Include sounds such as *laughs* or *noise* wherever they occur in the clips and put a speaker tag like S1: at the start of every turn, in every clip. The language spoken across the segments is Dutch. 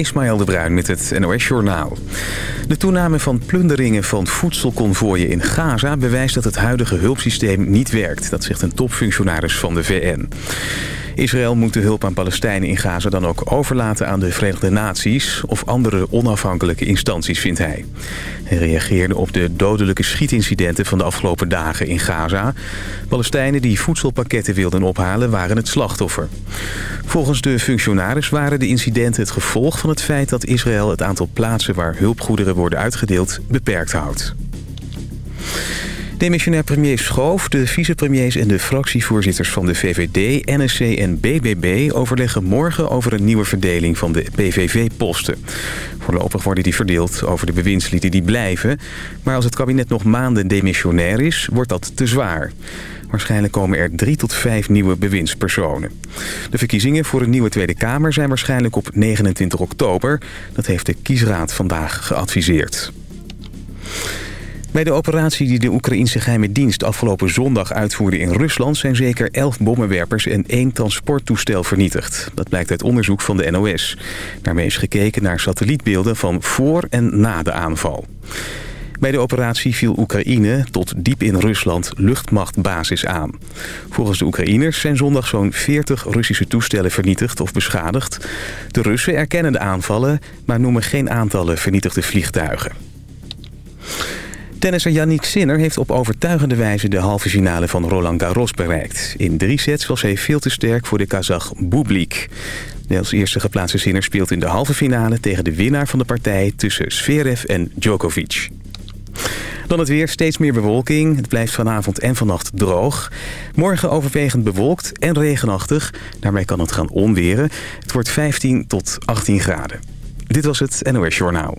S1: Ismaël de Bruin met het NOS Journaal. De toename van plunderingen van voedselconvooien in Gaza... bewijst dat het huidige hulpsysteem niet werkt. Dat zegt een topfunctionaris van de VN. Israël moet de hulp aan Palestijnen in Gaza dan ook overlaten aan de Verenigde Naties... of andere onafhankelijke instanties, vindt hij. Hij reageerde op de dodelijke schietincidenten van de afgelopen dagen in Gaza. Palestijnen die voedselpakketten wilden ophalen waren het slachtoffer. Volgens de functionaris waren de incidenten het gevolg van het feit dat Israël het aantal plaatsen waar hulpgoederen worden uitgedeeld beperkt houdt. Demissionair premier Schoof, de vicepremiers en de fractievoorzitters van de VVD, NSC en BBB overleggen morgen over een nieuwe verdeling van de PVV-posten. Voorlopig worden die verdeeld over de bewindslieden die blijven. Maar als het kabinet nog maanden demissionair is, wordt dat te zwaar. Waarschijnlijk komen er drie tot vijf nieuwe bewindspersonen. De verkiezingen voor een nieuwe Tweede Kamer zijn waarschijnlijk op 29 oktober. Dat heeft de kiesraad vandaag geadviseerd. Bij de operatie die de Oekraïnse geheime dienst afgelopen zondag uitvoerde in Rusland... zijn zeker elf bommenwerpers en één transporttoestel vernietigd. Dat blijkt uit onderzoek van de NOS. Daarmee is gekeken naar satellietbeelden van voor en na de aanval. Bij de operatie viel Oekraïne tot diep in Rusland luchtmachtbasis aan. Volgens de Oekraïners zijn zondag zo'n 40 Russische toestellen vernietigd of beschadigd. De Russen erkennen de aanvallen, maar noemen geen aantallen vernietigde vliegtuigen. Tennisser Yannick Sinner heeft op overtuigende wijze de halve finale van Roland Garros bereikt. In drie sets was hij veel te sterk voor de Kazach Bublik. De als eerste geplaatste Sinner speelt in de halve finale tegen de winnaar van de partij tussen Zverev en Djokovic. Dan het weer, steeds meer bewolking. Het blijft vanavond en vannacht droog. Morgen overwegend bewolkt en regenachtig. Daarmee kan het gaan onweren. Het wordt 15 tot 18 graden. Dit was het NOS Journaal.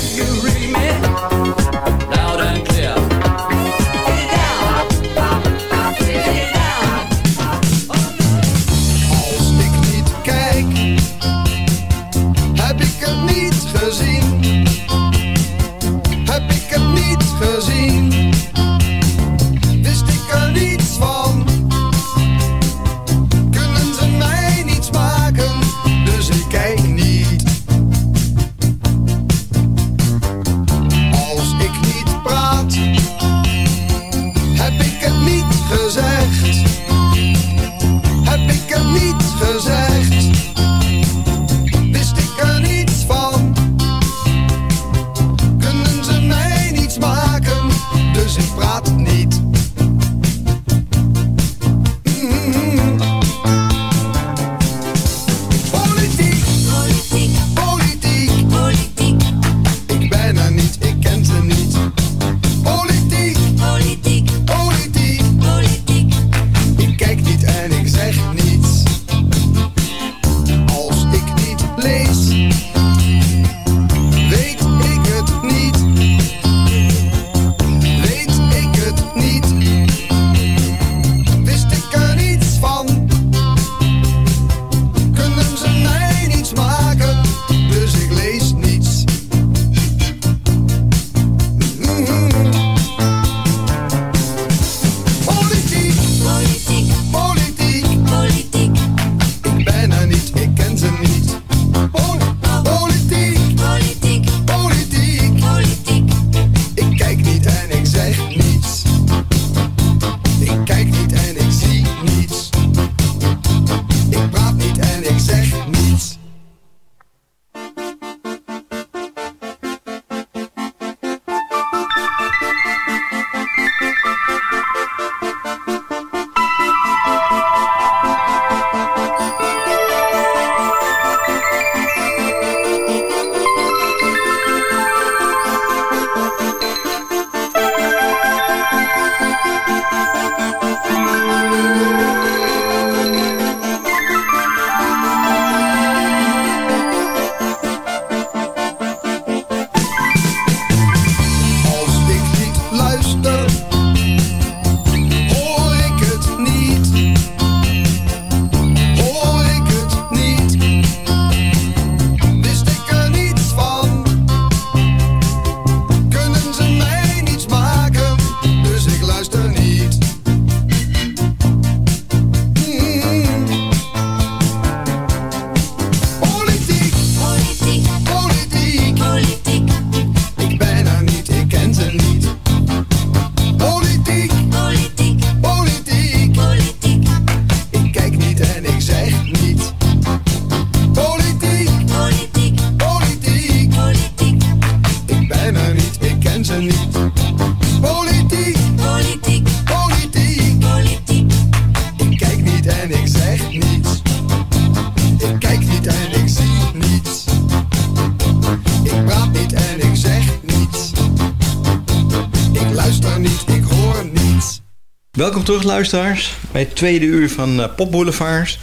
S2: Welkom terug luisteraars bij het tweede uur van eh, Pop Boulevards.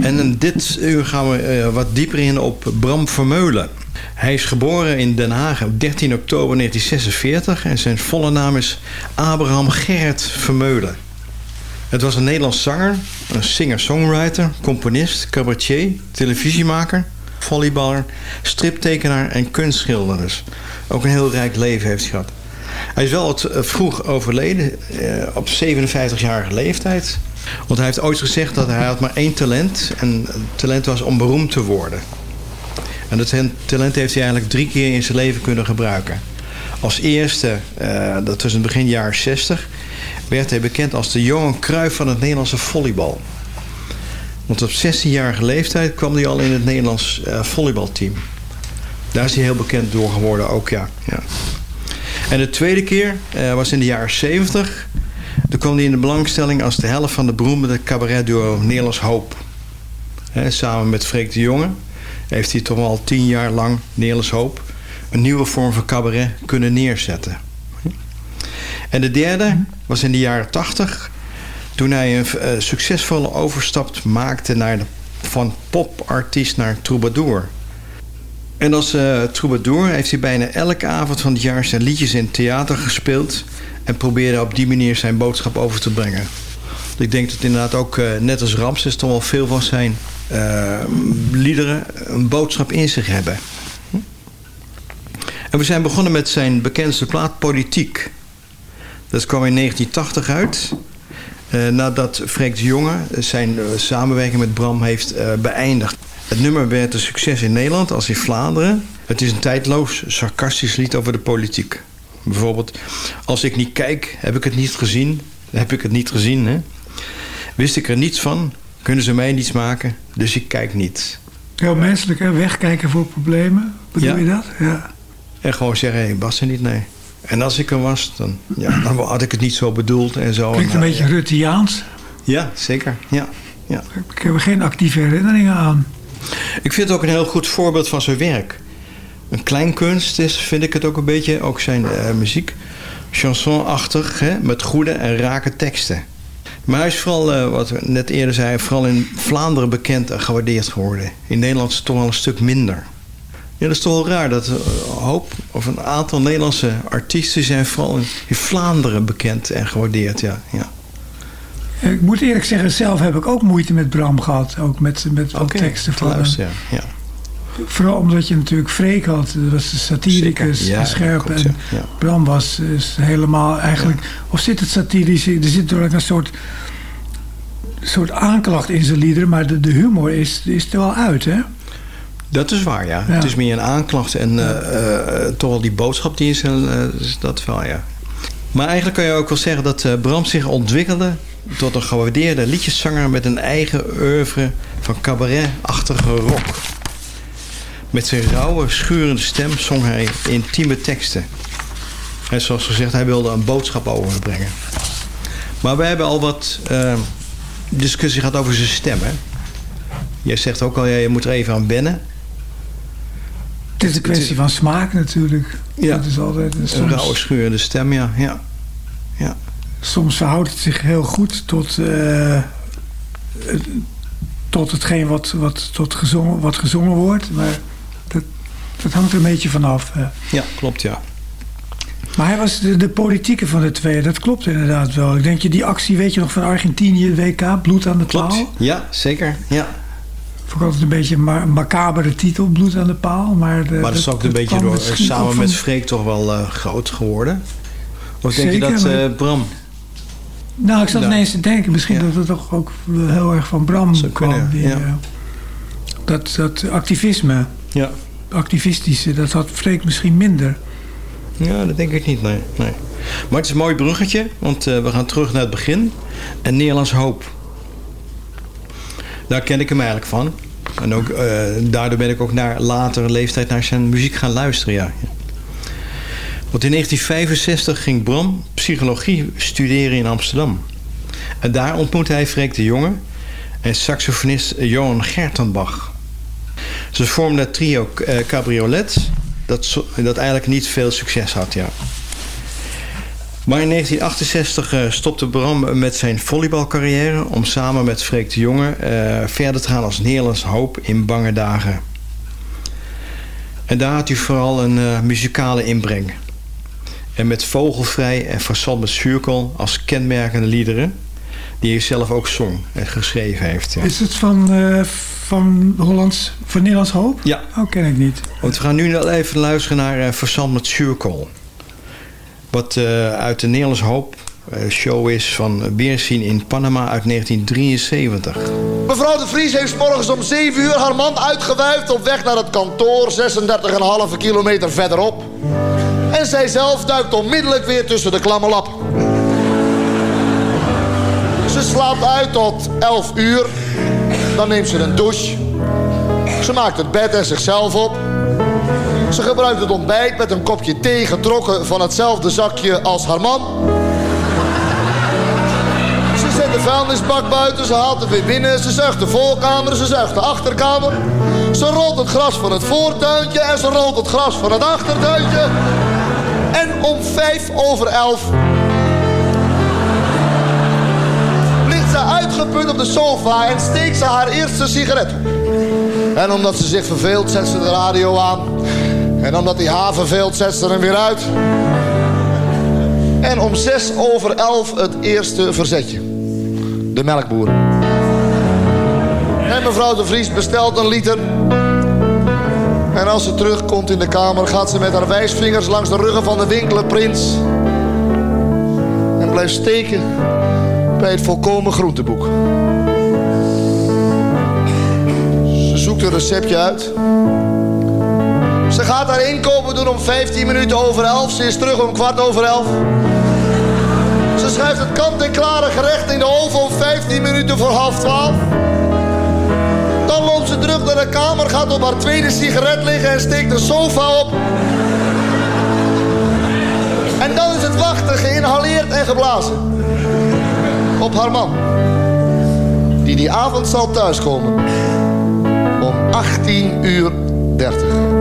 S2: En dit uur gaan we eh, wat dieper in op Bram Vermeulen. Hij is geboren in Den Haag op 13 oktober 1946 en zijn volle naam is Abraham Gerrit Vermeulen. Het was een Nederlands zanger, een singer-songwriter, componist, cabaretier, televisiemaker, volleyballer, striptekenaar en kunstschilder. Dus ook een heel rijk leven heeft gehad. Hij is wel wat eh, vroeg overleden, eh, op 57-jarige leeftijd. Want hij heeft ooit gezegd dat hij had maar één talent. En het talent was om beroemd te worden. En dat talent heeft hij eigenlijk drie keer in zijn leven kunnen gebruiken. Als eerste, eh, dat was in het begin jaren 60, werd hij bekend als de Johan Cruijff van het Nederlandse volleybal. Want op 16-jarige leeftijd kwam hij al in het Nederlands eh, volleybalteam. Daar is hij heel bekend door geworden ook, ja. ja. En de tweede keer eh, was in de jaren 70. Toen kwam hij in de belangstelling als de helft van de beroemde cabaretduo Nederlands Hoop. Samen met Freek de Jonge heeft hij toch al tien jaar lang Nederlands Hoop... een nieuwe vorm van cabaret kunnen neerzetten. En de derde was in de jaren 80... toen hij een eh, succesvolle overstap maakte naar de, van popartiest naar troubadour... En als uh, troubadour heeft hij bijna elke avond van het jaar zijn liedjes in theater gespeeld. En probeerde op die manier zijn boodschap over te brengen. Ik denk dat inderdaad ook, uh, net als Ramses, toch wel veel van zijn uh, liederen een boodschap in zich hebben. En we zijn begonnen met zijn bekendste plaat Politiek. Dat kwam in 1980 uit. nadat Freek de Jonge zijn samenwerking met Bram heeft beëindigd. Het nummer werd een succes in Nederland als in Vlaanderen. Het is een tijdloos, sarcastisch lied over de politiek. Bijvoorbeeld, als ik niet kijk, heb ik het niet gezien. Heb ik het niet gezien, hè? Wist ik er niets van, kunnen ze mij niets maken, dus ik kijk niet.
S3: Heel menselijk, hè? Wegkijken voor problemen. Bedoel
S2: Ja.
S3: je dat? Ja.
S2: En gewoon zeggen, hé, was er niet, nee. En als ik er was, dan, ja, dan had ik het niet zo bedoeld en zo.
S3: Klinkt
S2: En,
S3: een beetje Ruttiaans.
S2: Ja, zeker, ja. ja.
S3: Ik heb er geen actieve herinneringen aan.
S2: Ik vind het ook een heel goed voorbeeld van zijn werk. Een kleinkunst is, vind ik het ook een beetje, ook zijn eh, muziek. Chansonachtig, hè, met goede en rake teksten. Maar hij is vooral, eh, wat we net eerder zei, vooral in Vlaanderen bekend en gewaardeerd geworden. In Nederland is het toch wel een stuk minder. Ja, dat is toch wel raar dat een hoop of een aantal Nederlandse artiesten zijn vooral in Vlaanderen bekend en gewaardeerd. Ja, ja.
S3: Ik moet eerlijk zeggen, zelf heb ik ook moeite met Bram gehad. Ook met, met wat teksten
S2: te
S3: van
S2: luisteren, ja. ja.
S3: Vooral omdat je natuurlijk Freek had. Dat was de satiricus,
S2: Zeker, ja,
S3: de scherp.
S2: klopt,
S3: en
S2: ja.
S3: Bram was is helemaal eigenlijk... Of zit het satirisch? Er zit natuurlijk een soort, soort aanklacht in zijn liederen. Maar de, de humor is, is er wel uit, hè?
S2: Dat is waar, ja. Het is meer een aanklacht en eh, eh, toch wel die boodschap die is, eh, is dat wel, ja. Maar eigenlijk kan je ook wel zeggen dat Bram zich ontwikkelde tot een gewaardeerde liedjeszanger met een eigen oeuvre van cabaret-achtige rock. Met zijn rauwe, schurende stem zong hij intieme teksten. En zoals gezegd, hij wilde een boodschap overbrengen. Maar we hebben al wat eh, discussie gehad over zijn stem, hè? Jij zegt ook al, ja, je moet er even aan wennen.
S3: Het is een kwestie van smaak natuurlijk.
S2: Ja.
S3: Dat is altijd...
S2: Een
S3: Soms,
S2: rauwe, schurende stem, ja. ja. ja.
S3: Soms verhoudt het zich heel goed tot... eh, tot hetgeen wat, wat, tot gezongen, wat gezongen wordt. Maar dat, dat hangt er een beetje vanaf. eh.
S2: Ja, klopt, ja.
S3: Maar hij was de, de politieke van de twee. Dat klopt inderdaad wel. Ik denk je die actie, weet je nog, van Argentinië, WK, bloed aan de
S2: Klopt.
S3: paal.
S2: Ja, zeker. Ja.
S3: Vond ik altijd een beetje een ma- macabere titel, bloed aan de paal. Maar, de,
S2: Maar dat is ook een beetje door, samen met Freek toch wel eh, groot geworden. Of denk je dat eh, Bram...
S3: Nou, ik zat ineens te denken, misschien
S2: Ja.
S3: dat het toch ook heel erg van Bram kwam.
S2: kunnen, ja.
S3: dat, dat activisme,
S2: Ja.
S3: activistische, dat had Freek misschien minder.
S2: ja, dat denk ik niet, nee. nee. Maar het is een mooi bruggetje, want eh, we gaan terug naar het begin. En Nederlands Hoop. Daar ken ik hem eigenlijk van. En ook, eh, daardoor ben ik ook naar latere leeftijd naar zijn muziek gaan luisteren, ja. Want in 1965 ging Bram psychologie studeren in Amsterdam. En daar ontmoette hij Freek de Jonge en saxofonist Johan Gertenbach. Ze vormden het trio eh, Cabriolet, dat, dat eigenlijk niet veel succes had, ja. Maar in 1968 eh, stopte Bram met zijn volleybalcarrière... om samen met Freek de Jonge eh, verder te gaan als Nederlands hoop in bange dagen. En daar had hij vooral een muzikale inbreng. En met Vogelvrij en Façon met Cirkel als kenmerkende liederen... die hij zelf ook zong en geschreven heeft. Ja.
S3: Is het van, eh, van Hollands, van Nederlands Hoop?
S2: Ja.
S3: Oh, ken ik niet.
S2: Want we gaan nu even luisteren naar uh, Verzand met Cirkel. Wat eh, uit de Nederlands Hoop eh, show is van Weerzien in Panama uit 1973.
S4: Mevrouw de Vries heeft 's morgens om 7 uur haar man uitgewuifd op weg naar het kantoor 36,5 kilometer verderop. En zij zelf duikt onmiddellijk weer tussen de klamme lappen. Ze slaapt uit tot 11 uur. Dan neemt ze een douche. Ze maakt het bed en zichzelf op. Ze gebruikt het ontbijt met een kopje thee getrokken van hetzelfde zakje als haar man. Ze zet de vuilnisbak buiten, ze haalt het weer binnen. Ze zuigt de voorkamer, ze zuigt de achterkamer. Ze rolt het gras van het voortuintje en ze rolt het gras van het achtertuintje. En om vijf over elf ligt ze uitgeput op de sofa en steekt ze haar eerste sigaret. En omdat ze zich verveelt, zet ze de radio aan. En omdat hij haar verveelt, zet ze hem weer uit. En om zes over elf het eerste verzetje. De melkboeren. En mevrouw de Vries bestelt een liter. En als ze terugkomt in de kamer, gaat ze met haar wijsvingers langs de ruggen van de winkelenprins. En blijft steken bij het volkomen groenteboek. Ze zoekt een receptje uit. Ze gaat haar inkopen doen om 15 minuten over 11. Ze is terug om kwart over 11. Ze schuift het kant-en-klare gerecht in de oven om 15 minuten voor half 12. Ze terug naar de kamer, gaat op haar tweede sigaret liggen en steekt de sofa op. En dan is het wachten, geïnhaleerd en geblazen. Op haar man. Die die avond zal thuiskomen. Om 18 uur 30.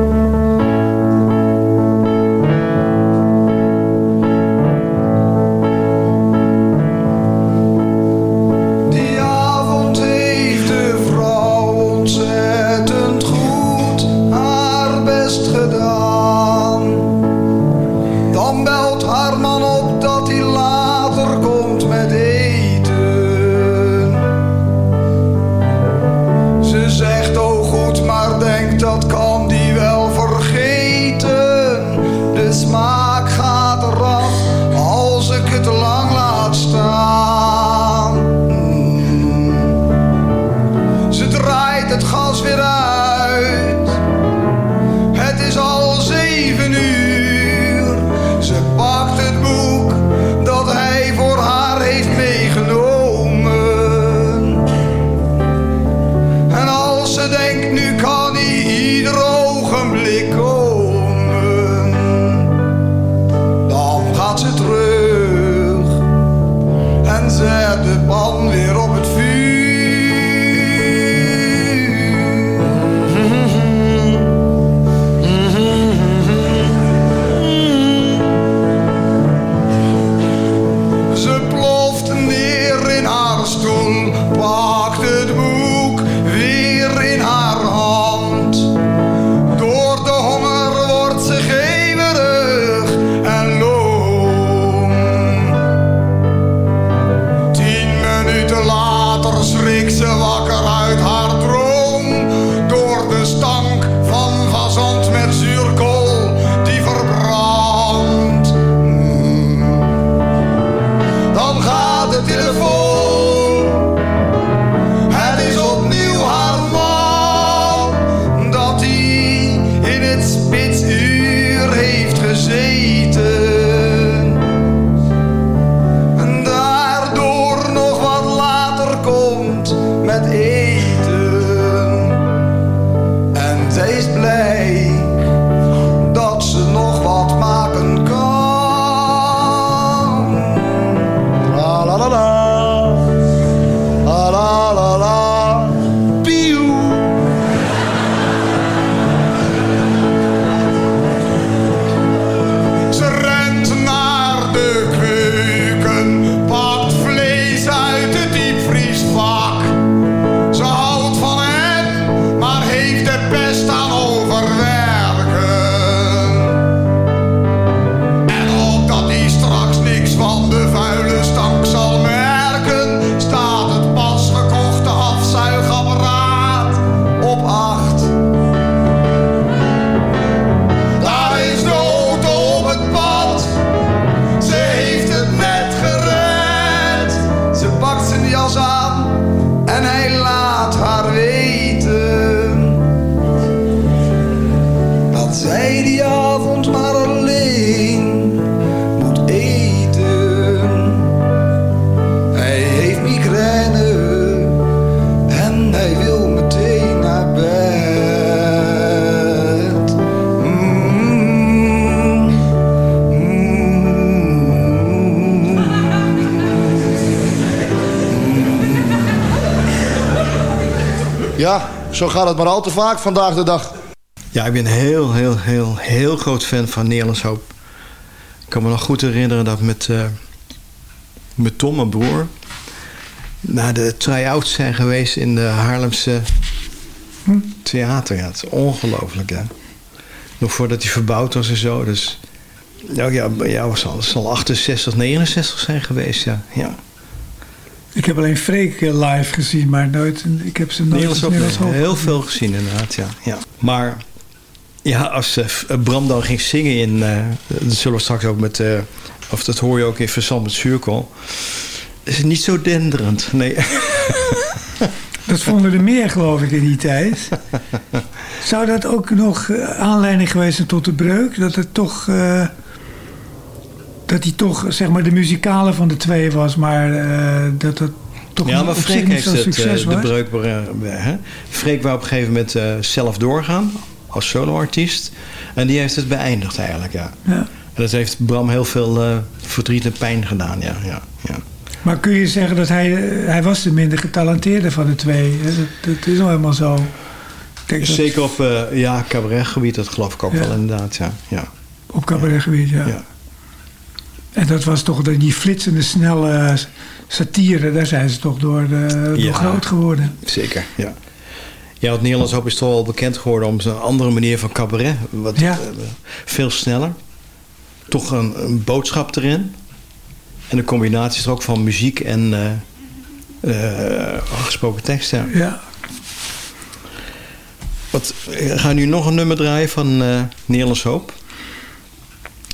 S4: Zo gaat het maar al te vaak vandaag de dag.
S2: Ja, ik ben heel, heel, heel, heel groot fan van Nederlands Hoop. Ik kan me nog goed herinneren dat met, eh, met Tom, mijn broer... naar de try-outs zijn geweest in de Haarlemse theater. Ja, het is ongelooflijk, hè. Nog voordat hij verbouwd was en zo. Dus ja, ja, ja was al, het zal 68, 69 zijn geweest, ja. ja.
S3: Heb alleen Freek eh, live gezien, maar nooit, ik heb ze nooit
S2: Hoop,
S3: Hoop
S2: heel
S3: gezien.
S2: veel gezien inderdaad, ja. ja. Maar ja, als F- Bram dan ging zingen in... dat zullen we straks ook met... of dat hoor je ook in Verzand met Zuurkool. Is het niet zo denderend, nee. *laughs*
S3: Dat vonden er meer, geloof ik, in die tijd. *laughs* Zou dat ook nog aanleiding geweest zijn tot de breuk? Dat het toch... dat hij toch, zeg maar, de muzikale van de twee was, maar eh, dat het toch
S2: ja, maar Freek heeft het,
S3: succes
S2: eh, de breuk... eh, hè? Freek wou op een gegeven moment eh, zelf doorgaan als soloartiest. En die heeft het beëindigd eigenlijk, ja.
S3: Ja.
S2: En dat heeft Bram heel veel eh, verdriet en pijn gedaan, ja. ja, ja.
S3: Maar kun je zeggen dat hij, hij was de minder getalenteerde van de twee? Dat, dat is nou helemaal zo. Dat-
S2: Zeker op eh, ja, cabaretgebied, dat geloof ik ook
S3: Ja.
S2: wel inderdaad, ja. ja.
S3: Op cabaretgebied, ja. En dat was toch de- die flitsende, snelle satire, daar zijn ze toch door, eh, door groot geworden.
S2: Zeker, ja. Ja, het Nederlands Hoop is toch wel bekend geworden om zijn andere manier van cabaret. Wat,
S3: Ja.
S2: eh, veel sneller. Toch een, een boodschap erin. En de combinatie is er ook van muziek en eh, eh, gesproken tekst. Ja.
S3: Ja.
S2: Wat, ik ga nu nog een nummer draaien van eh Nederlands Hoop.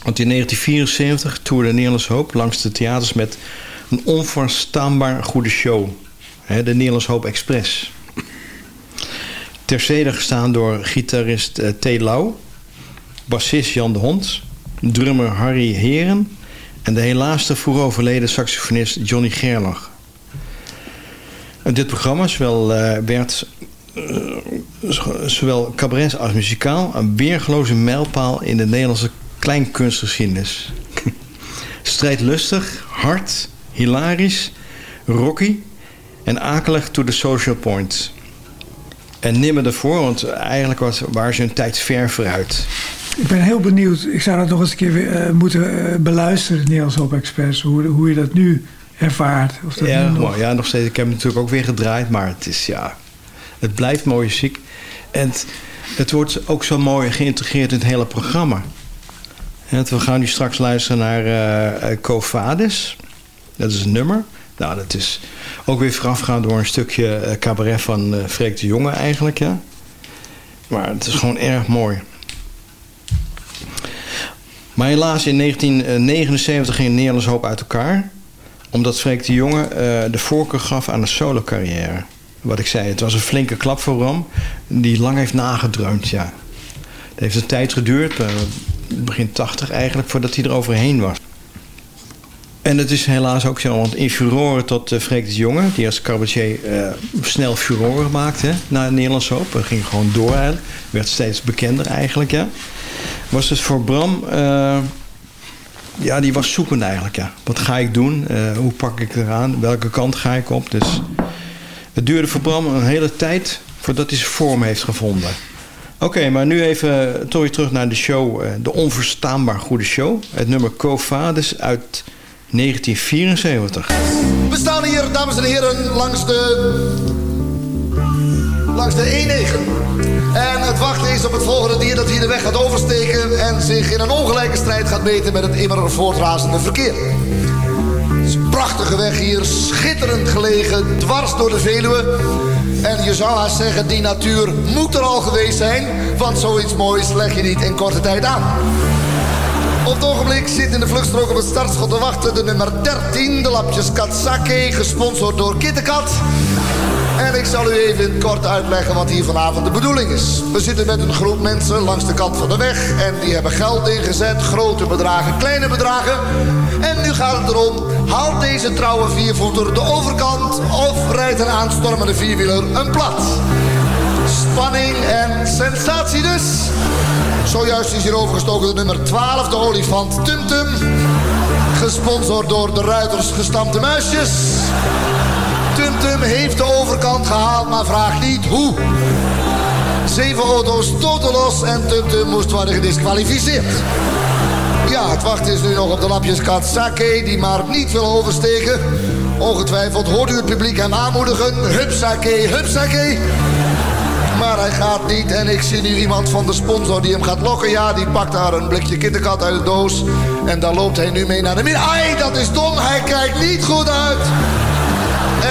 S2: Want in 1974 toerde Nederlands Hoop langs de theaters met een onverstaanbaar goede show. De Nederlands Hoop Express. Terzijde gestaan door gitarist eh, T. Lau, bassist Jan de Hond, drummer Harry Heren en de helaas te vroeg overleden saxofonist Johnny Gerlach. Dit programma zowel, eh, werd eh, zowel cabaret als muzikaal een weergeloze mijlpaal in de Nederlandse kleinkunstgeschiedenis. Strijdlustig, hard, hilarisch, rocky en akelig to the social point. En nimmer ervoor, want eigenlijk was, waren ze een tijd ver vooruit.
S3: Ik ben heel benieuwd. Ik zou dat nog eens een keer eh, moeten eh, beluisteren, Nederlands Hoop Express. Hoe, hoe je dat nu ervaart. Of dat
S2: Ja,
S3: nog-
S2: mooi. ja, nog steeds. Ik heb hem natuurlijk ook weer gedraaid, maar het is ja, het blijft mooie muziek. En het, het wordt ook zo mooi geïntegreerd in het hele programma. We gaan nu straks luisteren naar eh Cofades. Dat is een nummer. Nou, dat is ook weer voorafgegaan door een stukje eh, cabaret van eh Freek de Jonge eigenlijk, ja. Maar het is gewoon erg mooi. Maar helaas in 1979 ging Nederlands Hoop uit elkaar omdat Freek de Jonge eh, de voorkeur gaf aan een solo-carrière. Wat ik zei, het was een flinke klap voor Ram. Die lang heeft nagedreund, ja. Het heeft een tijd geduurd, eh, begin 80 eigenlijk, voordat hij er overheen was. En het is helaas ook zo, want in furoren tot uh, Freek de Jonge... die als cabaretier eh, snel furoren maakte na het Nederlands Hoop. Hij ging gewoon door eigenlijk. Werd steeds bekender eigenlijk, ja. Was het voor Bram... eh, ja, die was zoekend eigenlijk, ja. Wat ga ik doen? Eh, hoe pak ik eraan? Welke kant ga ik op? Dus het duurde voor Bram een hele tijd voordat hij zijn vorm heeft gevonden. Oké, maar nu even terug naar de show. eh, de onverstaanbaar goede show. Het nummer Cofades uit 1974.
S4: We staan hier, dames en heren, langs de... langs de E9. En het wachten is op het volgende dier dat hier de weg gaat oversteken... en zich in een ongelijke strijd gaat meten met het immer voortrazende verkeer. Het is een prachtige weg hier, schitterend gelegen, dwars door de Veluwe. En je zou haast zeggen, die natuur moet er al geweest zijn... want zoiets moois leg je niet in korte tijd aan. Op het ogenblik zit in de vluchtstrook op het startschot te wachten de nummer 13, de lapjes Katsake, gesponsord door Kittekat. En ik zal u even kort uitleggen wat hier vanavond de bedoeling is. We zitten met een groep mensen langs de kant van de weg en die hebben geld ingezet, grote bedragen, kleine bedragen. En nu gaat het erom, haalt deze trouwe viervoeter de overkant of rijdt een aanstormende vierwieler een plat. Spanning en sensatie dus. Zojuist is hier overgestoken de nummer 12, de olifant Tum Tum. Gesponsord door de ruiters Gestampte Muisjes. Tumtum heeft de overkant gehaald, maar vraag niet hoe. Zeven auto's totaal los en Tumtum moest worden gedisqualificeerd. Ja, het wachten is nu nog op de lapjeskat Sake, die maar niet wil oversteken. Ongetwijfeld hoort u het publiek hem aanmoedigen. Hupsake, hupsake. Maar hij gaat niet en ik zie nu iemand van de sponsor die hem gaat lokken. Ja, die pakt daar een blikje kittenkat uit de doos. En daar loopt hij nu mee naar de midden. Ai, dat is dom, hij kijkt niet goed uit.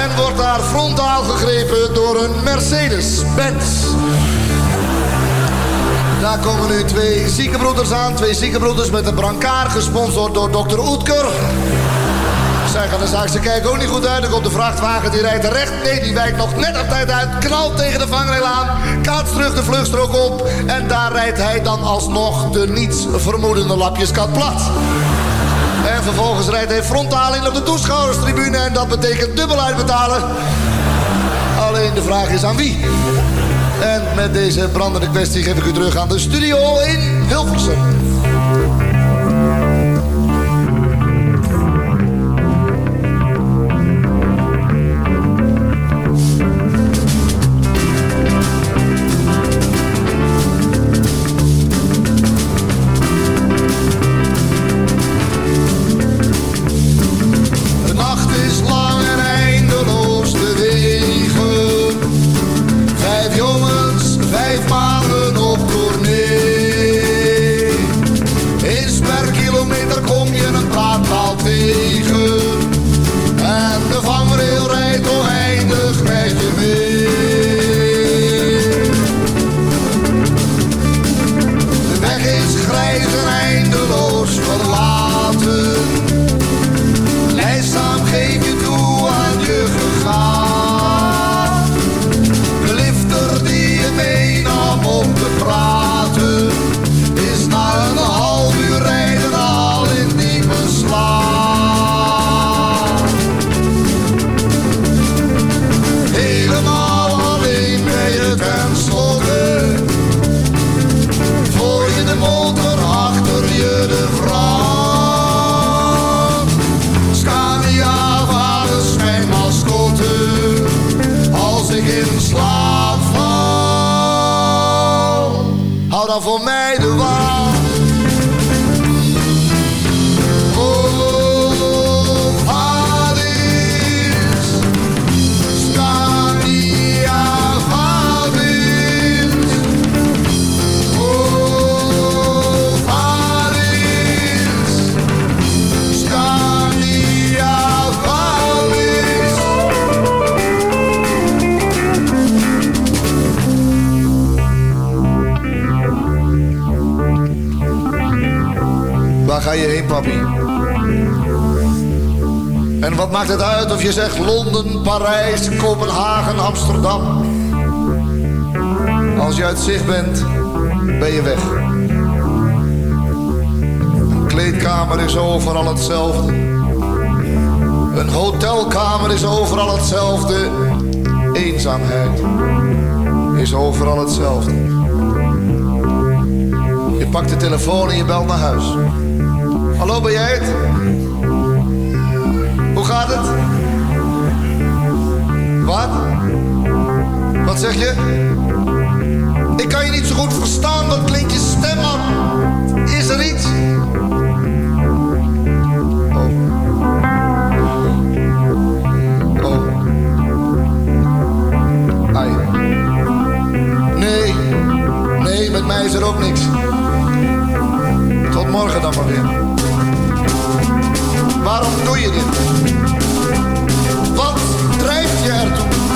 S4: En wordt daar frontaal gegrepen door een Mercedes-Benz. Daar komen nu twee ziekenbroeders aan. Twee ziekenbroeders met een brancard gesponsord door dokter Oetker. Zij gaan de zaak, ze kijken ook niet goed uit. Dan komt de vrachtwagen, die rijdt recht. Nee, die wijkt nog net op tijd uit. Knalt tegen de vangrail aan. Kaats terug de vluchtstrook op. En daar rijdt hij dan alsnog de niets vermoedende lapjeskat plat. En vervolgens rijdt hij frontaal in op de toeschouwerstribune. En dat betekent dubbel uitbetalen. Alleen de vraag is aan wie. En met deze brandende kwestie geef ik u terug aan de studio in Hilversum. Je zegt Londen, Parijs, Kopenhagen, Amsterdam? Als je uit zicht bent, ben je weg. Een kleedkamer is overal hetzelfde. Een hotelkamer is overal hetzelfde. Eenzaamheid is overal hetzelfde. Je pakt de telefoon en je belt naar huis. Hallo, ben jij het? Hoe gaat het? Zeg je? Ik kan je niet zo goed verstaan, wat klinkt je stem man? Is er iets? Oh. Oh. Ai. Nee, nee, met mij is er ook niks. Tot morgen dan maar weer. Waarom doe je dit? Wat drijft je ertoe?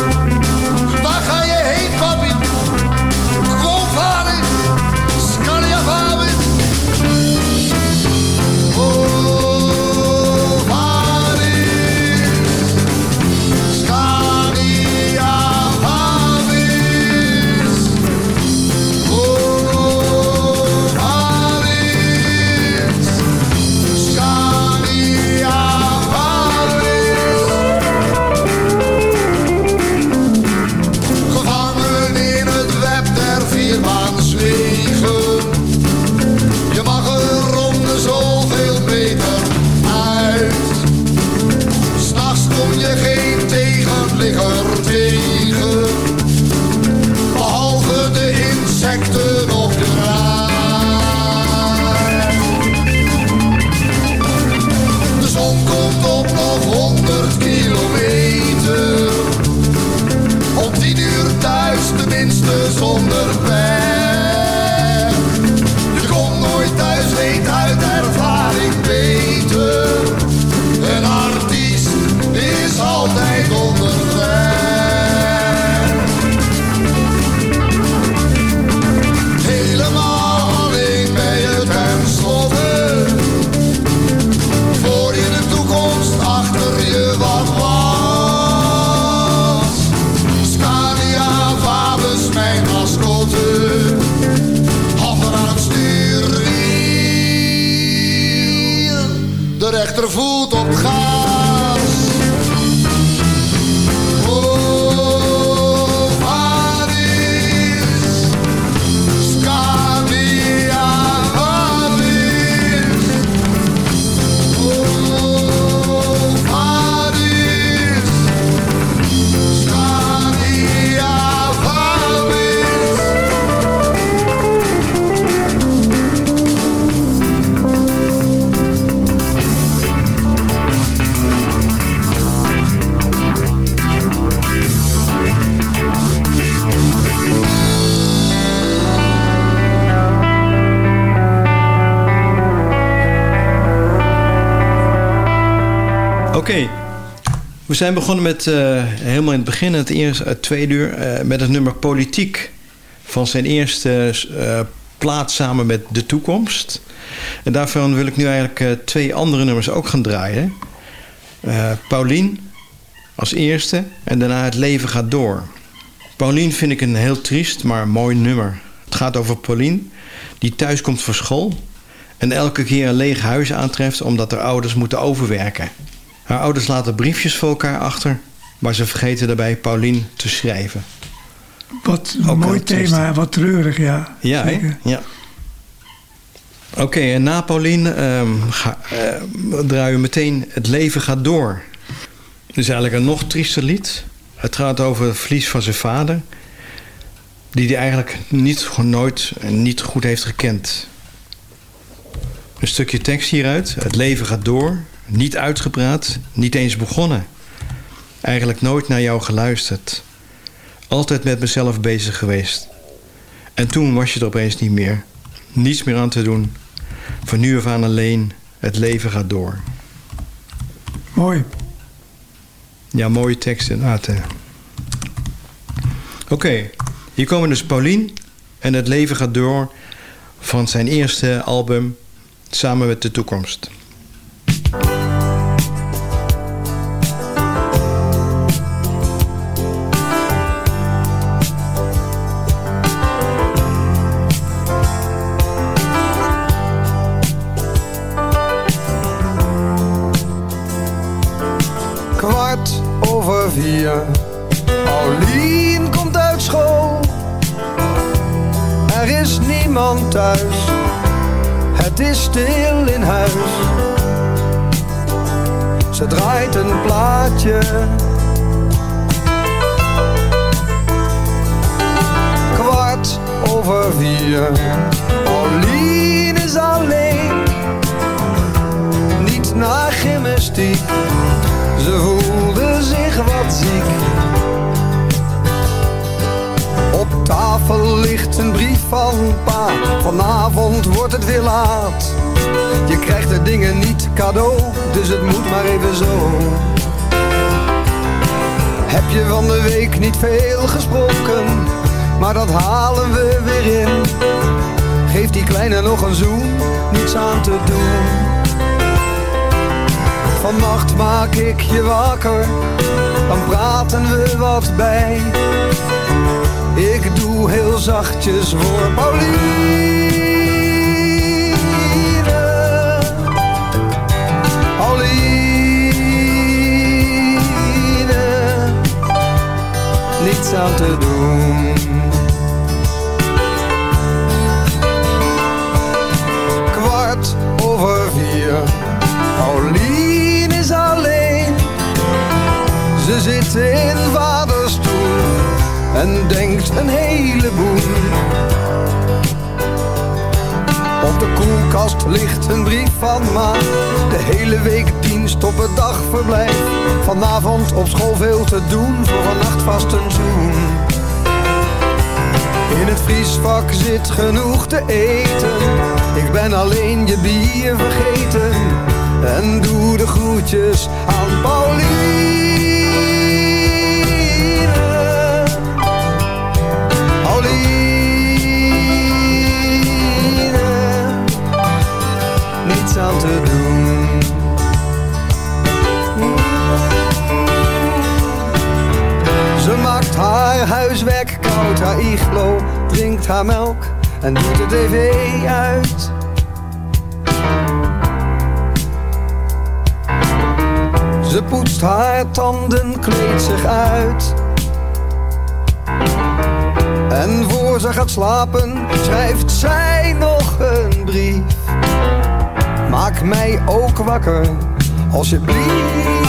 S2: Zijn begonnen met eh, helemaal in het begin, het, eerste, het tweede uur, eh, met het nummer Politiek. Van zijn eerste eh, plaat samen met De Toekomst. En daarvan wil ik nu eigenlijk eh, twee andere nummers ook gaan draaien. Eh Paulien als eerste en daarna Het leven gaat door. Paulien vind ik een heel triest, maar mooi nummer. Het gaat over Paulien, die thuis komt voor school... en elke keer een leeg huis aantreft omdat haar ouders moeten overwerken. Haar ouders laten briefjes voor elkaar achter... maar ze vergeten daarbij Paulien te schrijven.
S3: Wat een
S2: Ook
S3: mooi thema, wat treurig, ja.
S2: Ja, ja. Oké, en na Paulien ehm, ga, eh, draaien we meteen Het leven gaat door. Het is eigenlijk een nog triester lied. Het gaat over het verlies van zijn vader... die hij eigenlijk niet, nooit niet goed heeft gekend. Een stukje tekst hieruit. Het leven gaat door. Niet uitgepraat, niet eens begonnen. Eigenlijk nooit naar jou geluisterd. Altijd met mezelf bezig geweest. En toen was je er opeens niet meer. Niets meer aan te doen. Van nu af aan alleen. Het leven gaat door.
S3: Mooi.
S2: Ja, mooie tekst inderdaad. Oké, hier komen dus Paulien en het leven gaat door van zijn eerste album Samen met de Toekomst.
S5: Paulien komt uit school. Er is niemand thuis. Het is stil in huis. Ze draait een plaatje. Kwart over vier. Paulien is alleen. Niet naar gymnastiek. Ze voelde zich wat ziek. Op tafel ligt een brief van pa. Vanavond wordt het weer laat. Je krijgt de dingen niet cadeau, dus het moet maar even zo. Heb je van de week niet veel gesproken, maar dat halen we weer in. Geef die kleine nog een zoen, niets aan te doen. Vannacht maak ik je wakker, dan praten we wat bij. Ik doe heel zachtjes voor Pauline. Pauline, niets aan te doen. Ze zit in vaders stoel en denkt een heleboel. Op de koelkast ligt een brief van ma. De hele week dienst op het dagverblijf. Vanavond op school veel te doen voor een nachtvast een zoen. In het vriesvak zit genoeg te eten. Ik ben alleen je bier vergeten. En doe de groetjes aan. Pauline, doen. Ze maakt haar huiswerk koud, haar iglo, drinkt haar melk en doet de tv uit. Ze poetst haar tanden, kleedt zich uit. En voor ze gaat slapen, schrijft zij nog een brief. Maak mij ook wakker, alsjeblieft.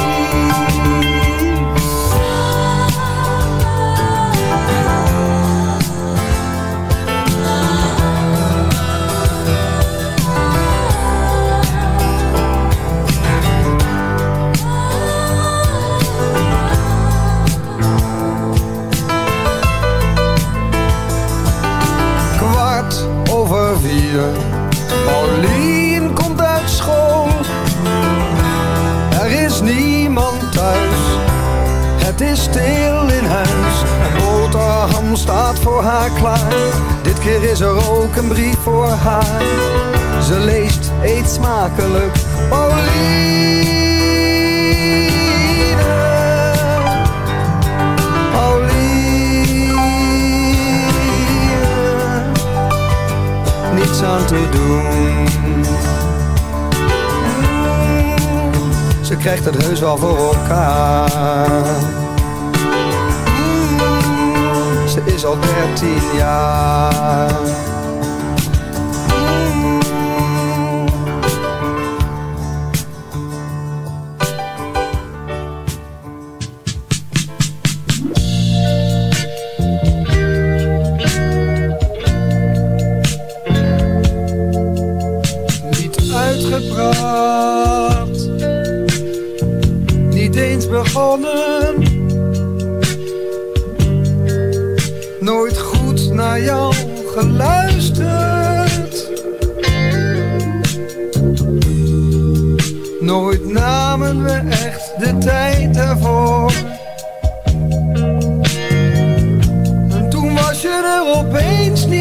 S5: staat voor haar klaar. Dit keer is er ook een brief voor haar. Ze leest, eet smakelijk. Oh liefde, niets aan te doen. Ze krijgt het heus wel voor elkaar. is al dertien jaar.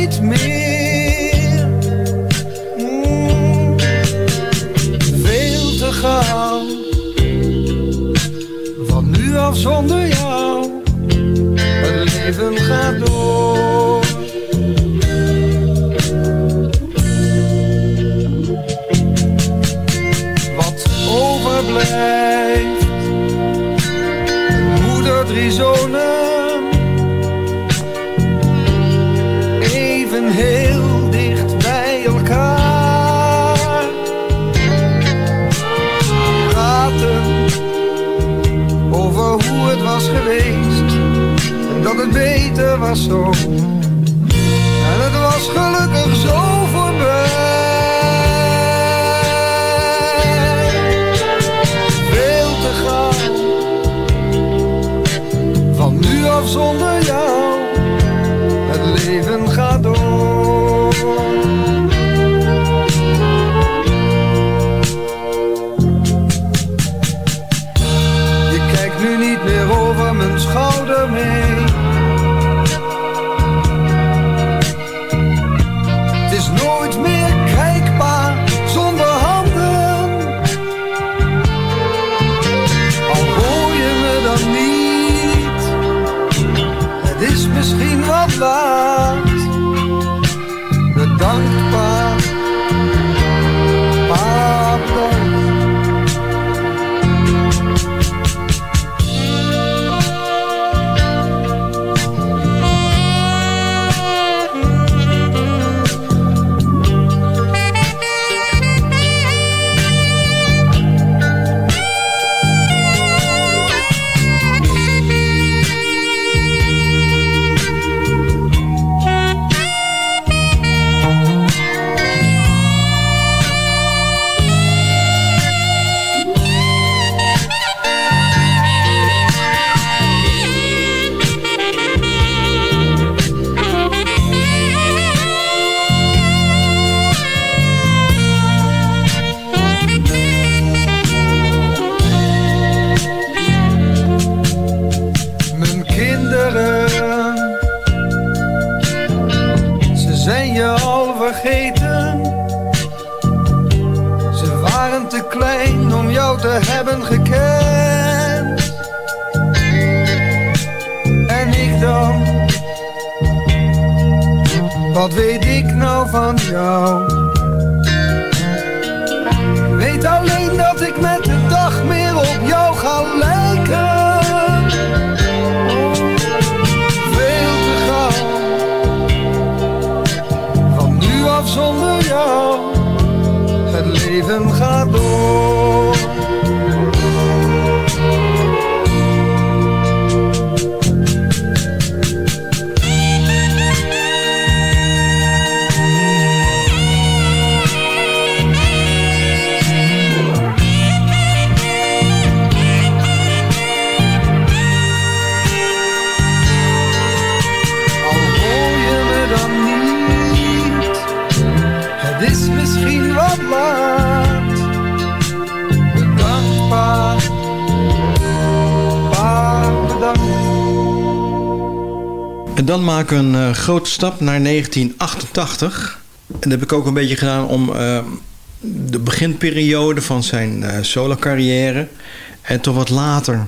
S5: niet meer. Mm. Veel te gauw. Van nu af zonder jou. Het leven gaat door. Wat overblijft. beter was zo.
S2: Een eh, grote stap naar 1988. En dat heb ik ook een beetje gedaan om eh, de beginperiode van zijn eh solo carrière en toch wat later,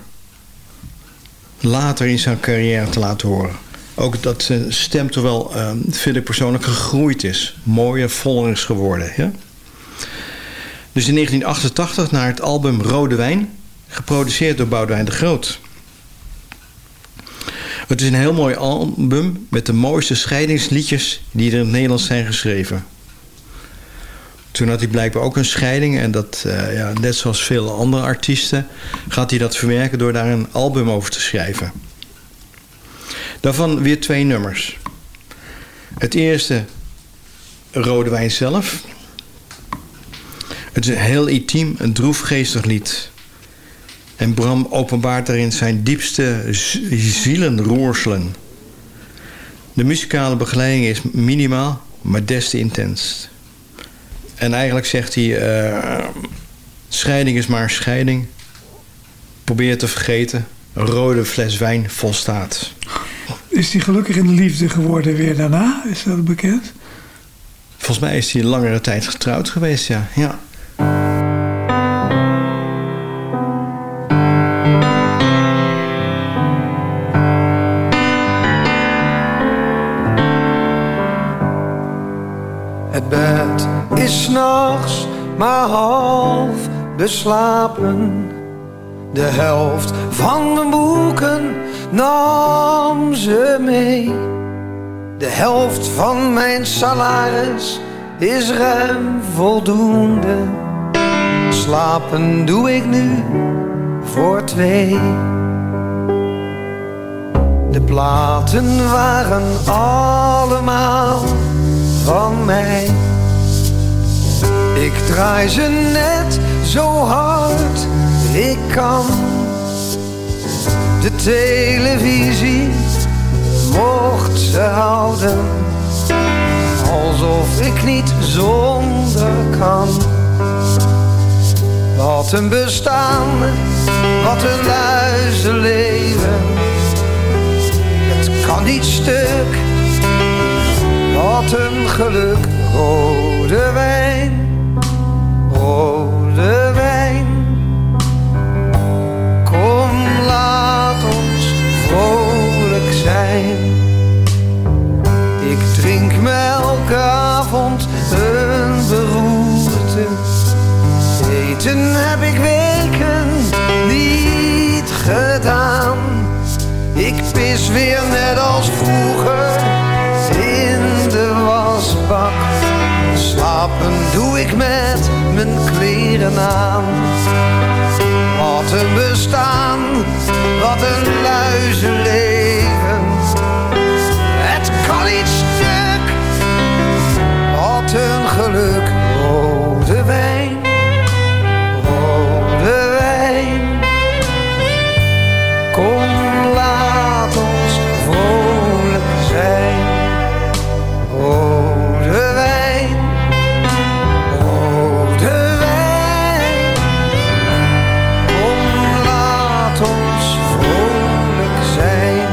S2: later in zijn carrière te laten horen. Ook dat zijn stem toch wel, eh, vind ik persoonlijk, gegroeid is. Mooier, voller is geworden. Ja? Dus in 1988 naar het album Rode Wijn, geproduceerd door Boudewijn de Groot. Het is een heel mooi album met de mooiste scheidingsliedjes die er in het Nederlands zijn geschreven. Toen had hij blijkbaar ook een scheiding en dat, eh, ja, net zoals veel andere artiesten, gaat hij dat verwerken door daar een album over te schrijven. Daarvan weer twee nummers. Het eerste, Rode Wijn zelf. Het is een heel intiem, een droefgeestig lied. En Bram openbaart daarin zijn diepste zielenroerselen. De muzikale begeleiding is minimaal, maar des te intens. En eigenlijk zegt hij: eh, scheiding is maar scheiding. Probeer te vergeten. Een rode fles wijn volstaat.
S3: Is hij gelukkig in de liefde geworden weer daarna? Is dat bekend?
S2: Volgens mij is hij een langere tijd getrouwd geweest, ja. ja.
S5: Maar half beslapen. De helft van mijn boeken nam ze mee. De helft van mijn salaris is ruim voldoende. Slapen doe ik nu voor twee. De platen waren allemaal van mij. Ik draai ze net zo hard ik kan. De televisie mocht ze houden, alsof ik niet zonder kan. Wat een bestaan, wat een luizenleven. Het kan niet stuk, wat een geluk, rode wijn, zijn. Ik drink me elke avond een beroerte. Eten heb ik weken niet gedaan. Ik pis weer net als vroeger in de wasbak. Slapen doe ik met mijn kleren aan. Wat een bestaan, wat een luizenleven. Geluk. Rode wijn, rode wijn. Kom, laat ons vrolijk zijn. Rode wijn, rode wijn. Kom, laat ons vrolijk zijn.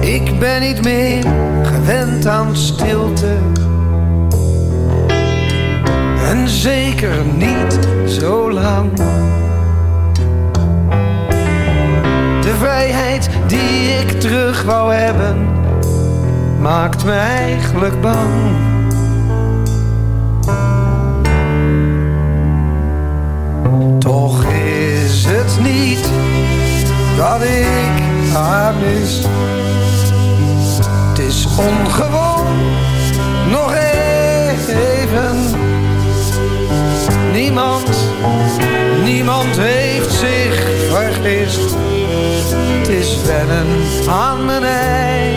S5: Ik ben niet meer gewend aan stilte. Zeker niet zo lang. De vrijheid die ik terug wou hebben, maakt me eigenlijk bang. Toch is het niet dat ik haar mis. Het is ongewoon, nog. Niemand, niemand heeft zich vergist. Het is wennen aan mijn eigen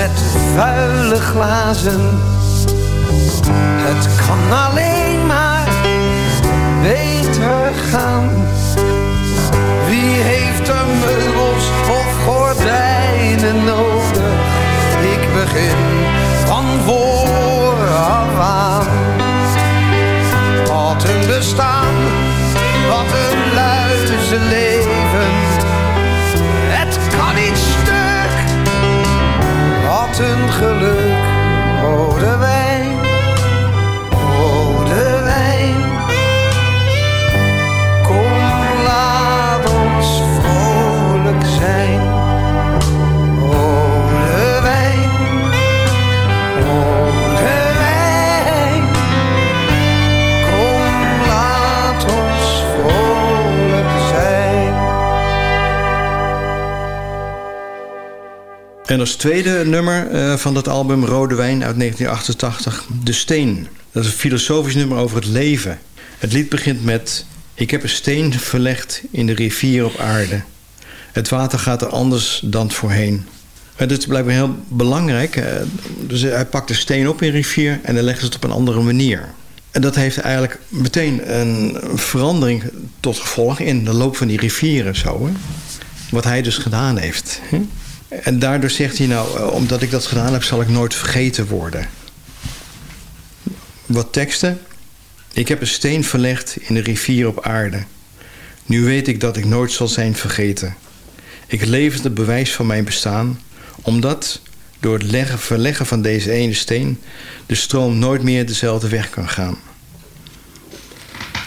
S5: met vuile glazen. Het kan alleen maar beter gaan. Wie heeft er meubels of gordijnen nodig? Ik begin van vooraf aan. Wat een bestaan, wat een luizenleven.
S2: En als tweede nummer eh, van dat album Rode Wijn uit 1988, De Steen. Dat is een filosofisch nummer over het leven. Het lied begint met... Ik heb een steen verlegd in de rivier op aarde. Het water gaat er anders dan voorheen. En dit is blijkbaar heel belangrijk. eh, Dus hij pakt de steen op in de rivier en dan legt het op een andere manier. En dat heeft eigenlijk meteen een verandering tot gevolg in de loop van die rivieren. Zo, hè? Wat hij dus gedaan heeft. hè? En daardoor zegt hij nou, eh, omdat ik dat gedaan heb, zal ik nooit vergeten worden. Wat teksten. Ik heb een steen verlegd in de rivier op aarde. Nu weet ik dat ik nooit zal zijn vergeten. Ik leef het bewijs van mijn bestaan, omdat door het leggen, verleggen van deze ene steen de stroom nooit meer dezelfde weg kan gaan.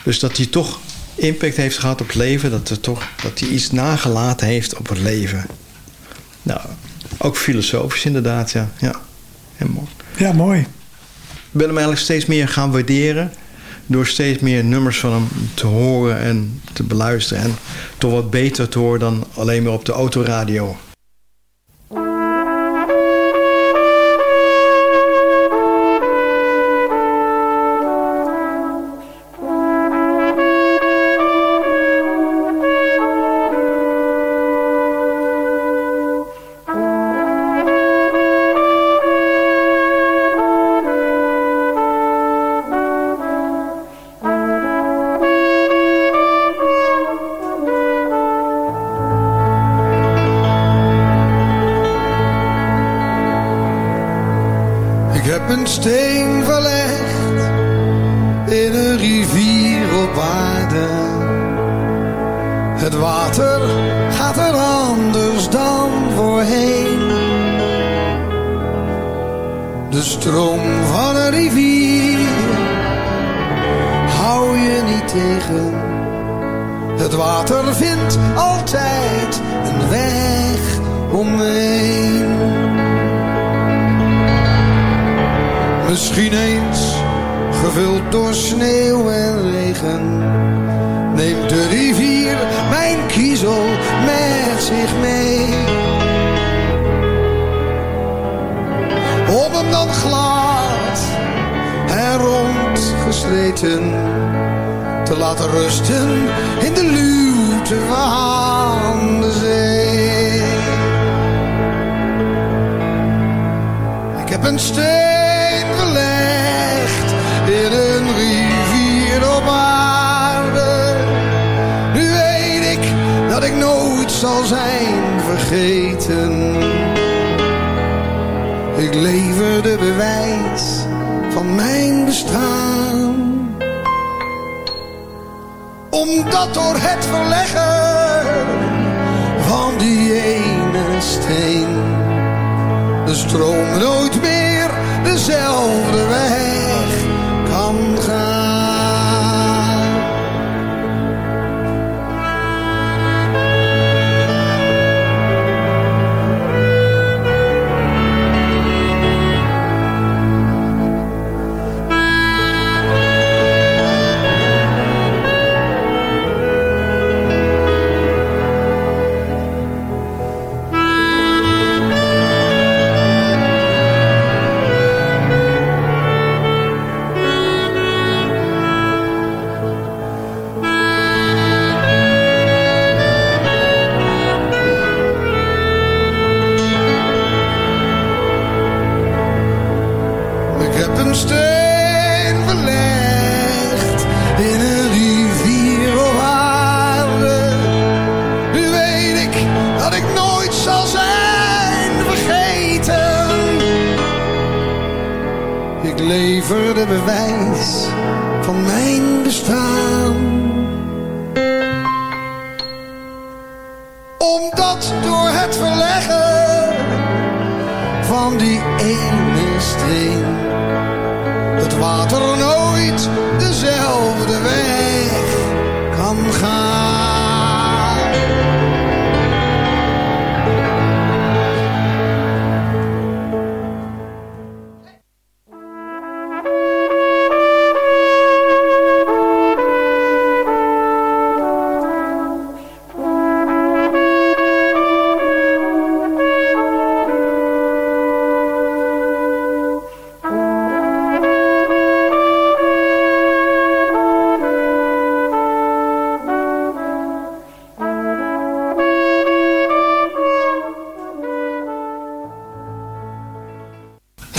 S2: Dus dat hij toch impact heeft gehad op het leven, dat, er toch, dat hij iets nagelaten heeft op het leven. Nou, ook filosofisch inderdaad, ja. ja. Mooi.
S3: Ja, mooi.
S2: Ik ben hem eigenlijk steeds meer gaan waarderen. Door steeds meer nummers van hem te horen en te beluisteren. En toch wat beter te horen dan alleen maar op de autoradio.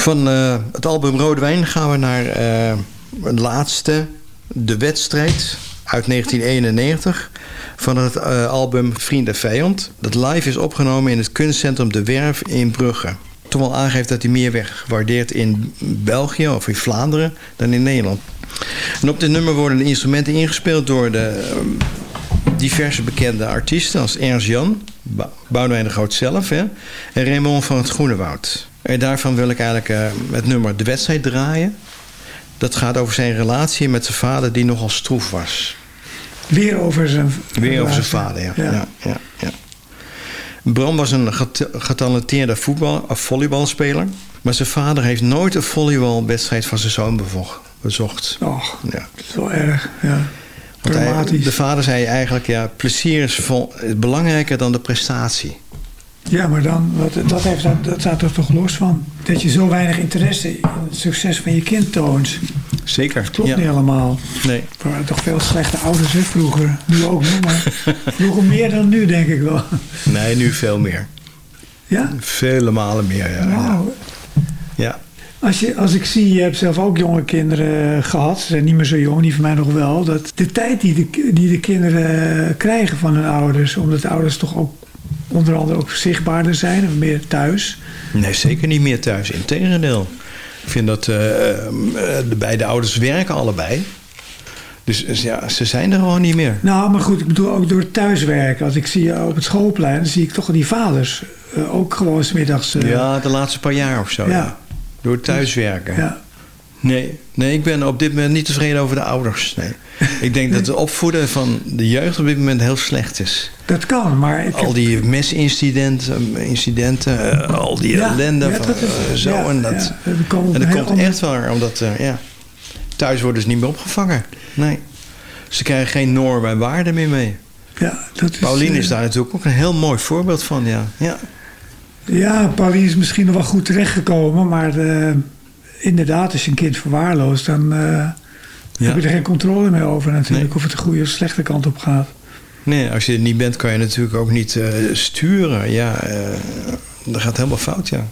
S6: Van
S2: eh, het album Rode Wijn gaan we naar eh, het laatste, De Wedstrijd uit 1991. Van het eh, album Vriend en Vijand. Dat live is opgenomen in het kunstcentrum De Werf in Brugge. Toch wel aangeeft dat hij meer werd gewaardeerd in België of in Vlaanderen dan in Nederland. En op dit nummer worden de instrumenten ingespeeld door de diverse bekende artiesten als Ernst Jan, Boudewijn de Groot zelf hè, en Raymond van het Groenewoud. En daarvan wil ik eigenlijk eh, het nummer De Wedstrijd draaien. Dat gaat over zijn relatie met zijn vader die nogal stroef was.
S3: Weer over zijn...
S2: Weer over zijn vader, ja. ja. Ja, ja, Bram was een get- getalenteerde voetbal, of volleybalspeler. Maar zijn vader heeft nooit een volleybalwedstrijd van zijn zoon bevocht, bezocht.
S3: Och,
S2: Ja.
S3: dat is wel erg, ja.
S2: Hij-
S3: Dramatisch.
S2: de vader zei eigenlijk, ja, plezier is vol- belangrijker dan de prestatie.
S3: Ja, maar dan, wat, dat, heeft, dat, dat staat er toch los van. Dat je zo weinig interesse in het succes van je kind toont.
S2: Zeker.
S3: Klopt
S2: ja.
S3: niet allemaal.
S2: Nee.
S3: Er waren toch veel slechte ouders hè, vroeger. Nu ook nog, maar *laughs* vroeger meer dan nu, denk ik wel.
S2: nee, nu veel meer.
S3: Ja?
S2: Vele malen meer, ja. Ja.
S3: als, je, als ik zie, je hebt zelf ook jonge kinderen gehad. Ze zijn niet meer zo jong, die van mij nog wel. Dat de tijd die de, die de kinderen krijgen van hun ouders. Omdat de ouders toch ook onder andere ook zichtbaarder zijn. Of meer thuis.
S2: Nee, zeker niet meer thuis. Integendeel. Ik vind dat eh, eh, de beide ouders werken allebei. Dus dus ja, ze zijn er gewoon niet meer.
S3: Nou, maar goed, ik bedoel ook door thuiswerken. Als ik zie eh, op het schoolplein, dan zie ik toch die vaders eh, ook gewoon smiddags. eh
S2: Ja, de laatste paar jaar of zo. Ja.
S3: Ja.
S2: Door thuiswerken.
S3: ja.
S2: Nee, nee, ik ben op dit moment niet tevreden over de ouders. Nee. Ik denk dat het opvoeden van de jeugd op dit moment heel slecht is.
S3: Dat kan, maar ik
S2: Al
S3: heb-
S2: die mesincidenten, incidenten, eh, al die
S3: Ja,
S2: ellende
S3: ja,
S2: van,
S3: is-
S2: eh, zo
S3: ja,
S2: en dat.
S3: komt
S2: en dat komt echt wel omdat eh, ja, thuis worden ze niet meer opgevangen. Nee. Ze krijgen geen normen en waarden meer mee.
S3: ja, dat is,
S2: Pauline
S3: eh,
S2: is daar natuurlijk ook een heel mooi voorbeeld van, ja. ja.
S3: Ja, Pauline is misschien nog wel goed terechtgekomen, maar eh, inderdaad, als je een kind verwaarloost, dan eh, heb je er geen controle meer over natuurlijk,
S2: Nee.
S3: of het de goede of slechte kant op gaat.
S2: Nee, als je er niet bent, kan je natuurlijk ook niet eh, sturen. Ja, eh, dat gaat helemaal fout, ja.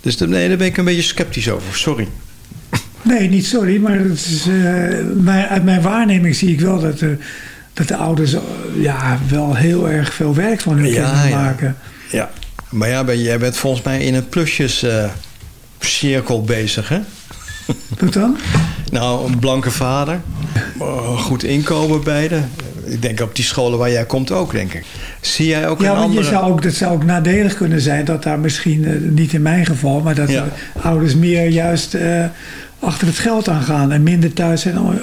S2: Dus nee, daar ben ik een beetje sceptisch over. Sorry.
S3: Nee, niet sorry, maar het is, mijn- uit mijn waarneming zie ik wel dat, er, dat de ouders ja, wel heel erg veel werk van hun
S2: Ja,
S3: kinderen
S2: ja.
S3: maken.
S2: Ja, maar ja, jij bent volgens mij in een plusjes cirkel bezig, hè?
S3: Wat dan?
S2: Nou, een blanke vader. eh, Goed inkomen beide. Ik denk op die scholen waar jij komt ook, denk ik. Zie jij ook
S3: Ja,
S2: een andere...
S3: je zou ook, dat zou ook nadelig kunnen zijn dat daar misschien, eh, niet in mijn geval, maar dat
S2: Ja.
S3: de ouders meer juist eh, achter het geld aangaan en minder thuis zijn om,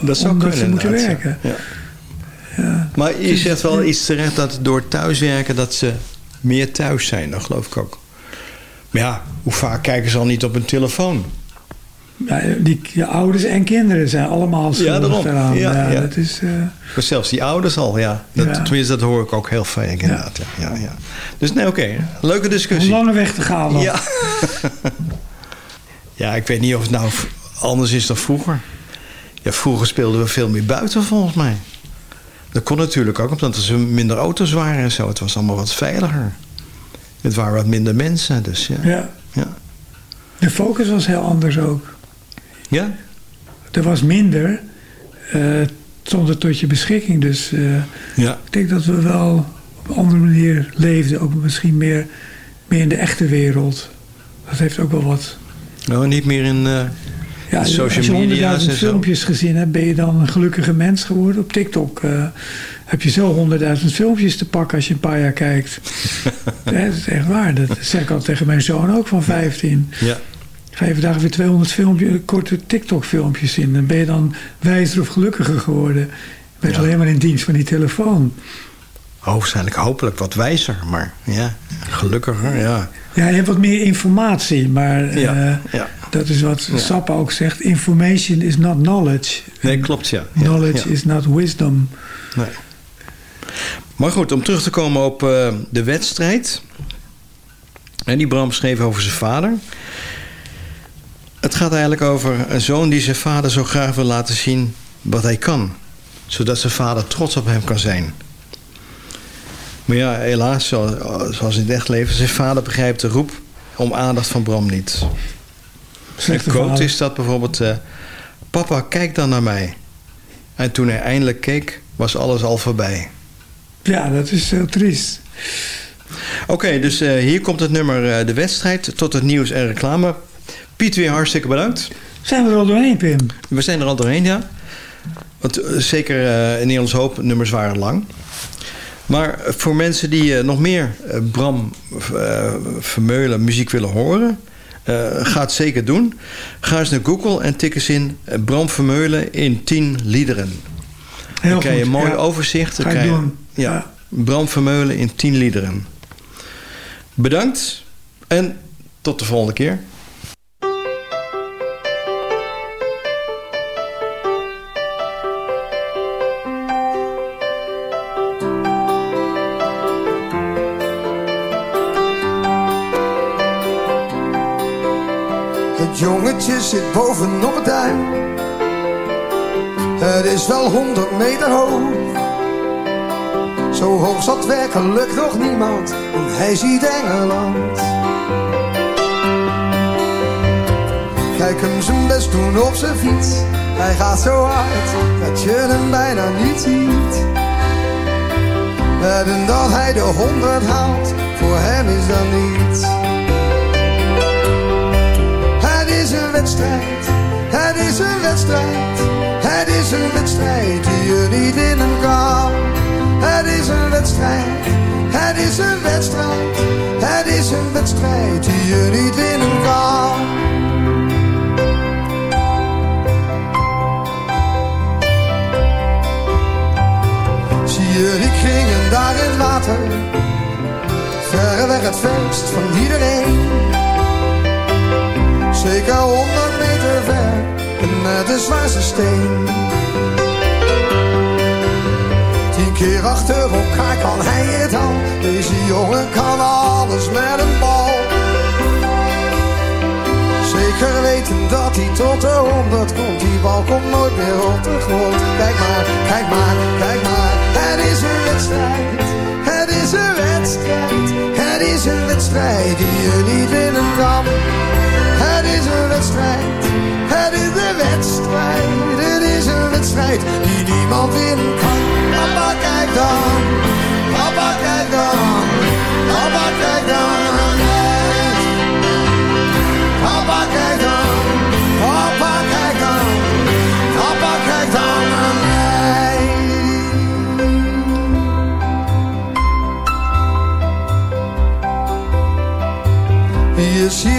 S2: Dat zou
S3: omdat
S2: kunnen,
S3: ze moeten werken.
S2: Ja. Maar je zegt wel iets terecht dat door thuiswerken dat ze meer thuis zijn. Dat geloof ik ook. Maar ja, hoe vaak kijken ze al niet op hun telefoon?
S3: Ja, die, ouders en kinderen zijn allemaal schuldig
S2: daarom.
S3: daaraan.
S2: Ja.
S3: Dat is, eh,
S2: Maar zelfs die ouders al, ja. Dat. Tenminste, dat hoor ik ook heel vaak inderdaad. Ja. Ja, ja. Dus nee, oké. Leuke discussie.
S3: lange weg te gaan nog.
S2: Ja. *laughs* ja, ik weet niet of het nou anders is dan vroeger. Ja, vroeger speelden we veel meer buiten volgens mij. Dat kon natuurlijk ook, omdat er minder auto's waren en zo. Het was allemaal wat veiliger. Het waren wat minder mensen, dus ja.
S3: Ja.
S2: Ja?
S3: De focus was heel anders ook.
S2: ja?
S3: Er was minder, zonder tot je beschikking. Dus eh,
S2: Ja.
S3: ik denk dat we wel op een andere manier leefden. Ook misschien meer, meer in de echte wereld. Dat heeft ook wel wat.
S2: Nou, niet meer in, eh,
S3: Ja, als
S2: social
S3: je
S2: media's
S3: honderdduizend
S2: zo.
S3: filmpjes gezien hebt, ben je dan een gelukkige mens geworden. Op TikTok eh, heb je zo honderdduizend filmpjes te pakken als je een paar jaar kijkt. *laughs* ja, dat is echt waar. Dat zeg ik al tegen mijn zoon ook van 15.
S2: Ja.
S3: Vijf dagen weer 200 filmpjes, korte TikTok-filmpjes in. Dan ben je dan wijzer of gelukkiger geworden. Je bent
S2: Ja.
S3: alleen maar in dienst van die telefoon.
S2: Hoogstwaarschijnlijk hopelijk wat wijzer, maar ja, gelukkiger, ja.
S3: Ja, je hebt wat meer informatie, maar
S2: Ja,
S3: eh,
S2: ja.
S3: Dat is wat
S2: Ja.
S3: Sappa ook zegt. Information is not knowledge.
S2: Nee, klopt, ja.
S3: Knowledge
S2: ja.
S3: is not wisdom.
S2: Nee. Maar goed, om terug te komen op eh, de wedstrijd. En die Bram schreef over zijn vader. Het gaat eigenlijk over een zoon die zijn vader zo graag wil laten zien wat hij kan. Zodat zijn vader trots op hem kan zijn. Maar ja, helaas, zo- zoals in het echt leven, zijn vader begrijpt de roep om aandacht van Bram niet. Een quote is dat bijvoorbeeld... eh, Papa, kijk dan naar mij. En toen hij eindelijk keek, was alles al voorbij.
S3: Ja, dat is heel triest.
S2: Oké, dus eh, hier komt het nummer eh, De Wedstrijd tot het nieuws en reclame. Piet, weer hartstikke bedankt.
S3: Zijn we er al doorheen, Pim?
S2: We zijn er al doorheen, ja. Want zeker in Nederlands Hoop, nummers waren lang. Maar voor mensen die nog meer Bram Vermeulen muziek willen horen... eh, ga het zeker doen. Ga eens naar Google en tik eens in eh, Bram Vermeulen in 10 liederen.
S3: Heel
S2: dan krijg je een mooi
S3: ja.
S2: overzicht. Dan
S3: Ga
S2: je- Ja. Bram Vermeulen in 10 liederen. Bedankt en tot de volgende keer.
S5: Zit bovenop het duin. Het is wel honderd meter hoog. Zo hoog zat werkelijk nog niemand. En hij ziet Engeland. Kijk hem zijn best doen op zijn fiets. Hij gaat zo hard dat je hem bijna niet ziet. En dat hij de honderd haalt, voor hem is dan niets. Wedstrijd, het is een wedstrijd, het is een wedstrijd die je niet winnen kan. Het is een wedstrijd, het is een wedstrijd, het is een wedstrijd die je niet winnen kan. Die kringen daar in het water, verreweg het feest van iedereen. Zeker honderd meter ver en met de zwaarste steen. Tien keer achter elkaar kan hij het al. Deze jongen kan alles met een bal. Zeker weten dat hij tot de honderd komt. Die bal komt nooit meer op de grond. Kijk maar, kijk maar, kijk maar. Het is een wedstrijd. Het is een wedstrijd. Het is een wedstrijd die je niet winnen kan.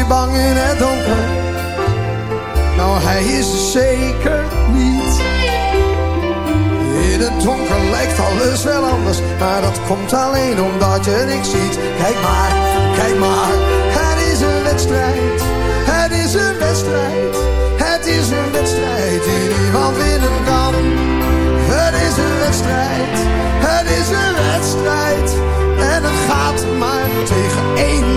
S5: Bang in het donker? Nou, hij is er zeker niet. In het donker lijkt alles wel anders, maar dat komt alleen omdat je niks ziet. Kijk maar, kijk maar, het is een wedstrijd. Het is een wedstrijd, het is een wedstrijd die niemand winnen kan. Het is een wedstrijd, het is een wedstrijd. En het gaat maar tegen één